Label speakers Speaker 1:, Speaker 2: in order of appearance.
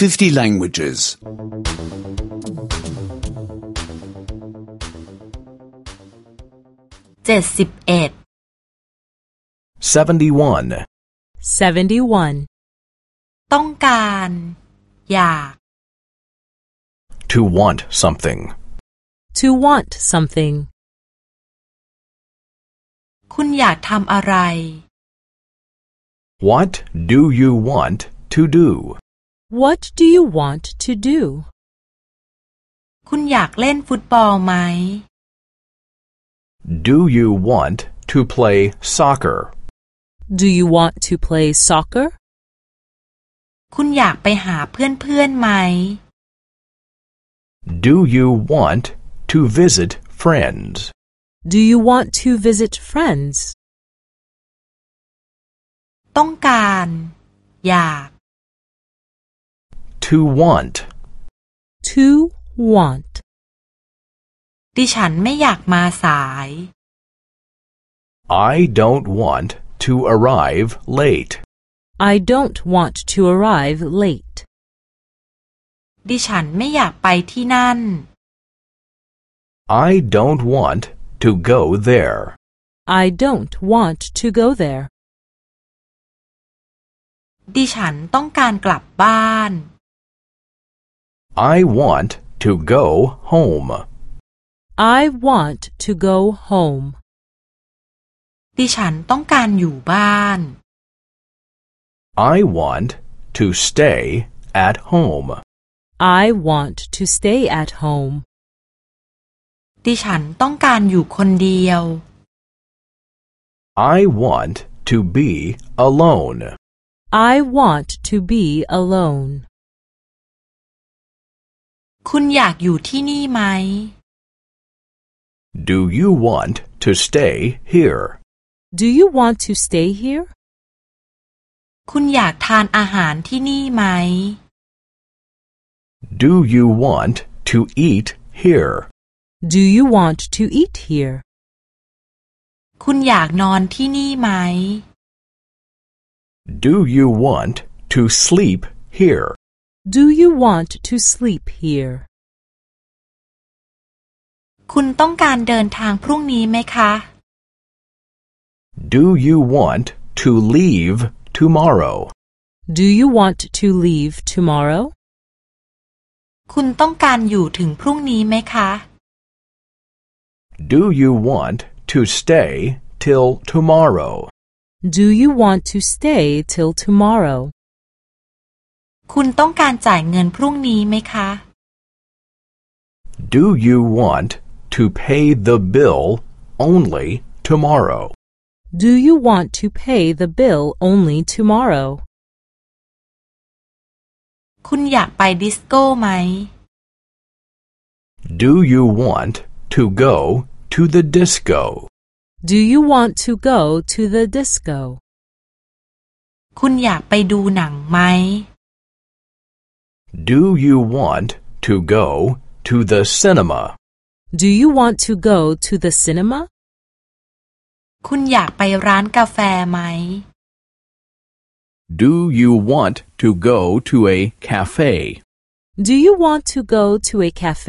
Speaker 1: 50 languages.
Speaker 2: เจ็ดสิบเอ็ด
Speaker 3: 71.
Speaker 4: 71.
Speaker 2: ต้องการ อยาก
Speaker 3: To want something.
Speaker 4: To want something.
Speaker 2: คุณอยากทำอะไร
Speaker 3: What do you want to do?
Speaker 4: What do you want to do?
Speaker 2: คุณอยากเล่นฟุตบอลไหม
Speaker 3: Do you want to play soccer?
Speaker 4: Do you want to play soccer?
Speaker 2: คุณอยากไปหาเพื่อนๆไหม
Speaker 3: Do you want to visit friends?
Speaker 4: Do you want to visit friends?
Speaker 2: ต้องการ อยาก
Speaker 3: To want.
Speaker 4: To want.
Speaker 2: ดิฉันไม่อยากมาสาย
Speaker 3: I don't want to arrive late.
Speaker 4: I don't want to arrive late.
Speaker 2: ดิฉันไม่อยากไปที่นั่น
Speaker 3: I don't want to go there.
Speaker 4: I don't want to go there.
Speaker 2: ดิฉันต้องการกลับบ้าน
Speaker 3: I want to go home.
Speaker 4: I want to go home.
Speaker 2: ดิฉันต้องการอยู่บ้าน
Speaker 3: I want to stay at home.
Speaker 4: I want to stay at home.
Speaker 2: ดิฉันต้องการอยู่คนเดียว
Speaker 3: I want to be alone.
Speaker 4: I want to be alone.
Speaker 2: คุณอยากอยู่ที่นี่ไหม
Speaker 3: Do you want to stay here?
Speaker 4: Do you want to stay here?
Speaker 2: คุณอยากทานอาหารที่นี่ไหม
Speaker 3: Do you want to eat here?
Speaker 4: Do you want to eat here?
Speaker 2: คุณอยากนอนที่นี่ไหม
Speaker 3: Do you want to sleep here?
Speaker 4: Do you want to sleep here?
Speaker 2: คุณต้องการเดินทางพรุ่งนี้ไหมคะ
Speaker 3: Do you want to leave tomorrow?
Speaker 4: Do you want to leave tomorrow?
Speaker 2: คุณต้องการอยู่ถึงพรุ่งนี้ไหมคะ
Speaker 3: Do you want to stay till tomorrow?
Speaker 4: Do you want to stay till tomorrow?
Speaker 2: คุณต้องการจ่ายเงินพรุ่งนี้ไหมคะ
Speaker 3: Do you want to pay the bill only tomorrow?
Speaker 4: Do you want to pay the bill only tomorrow?
Speaker 2: คุณอยากไปดิสโก้ไหม
Speaker 3: Do you want to go to the disco?
Speaker 4: Do you want to go to the disco?
Speaker 2: คุณอยากไปดูหนังไหม
Speaker 3: Do you want to go to the cinema?
Speaker 4: Do you want to go to the cinema?
Speaker 2: คุณอยากไปร้านกาแฟไหม
Speaker 3: Do you want to go to a cafe?
Speaker 4: Do you want to go to a cafe?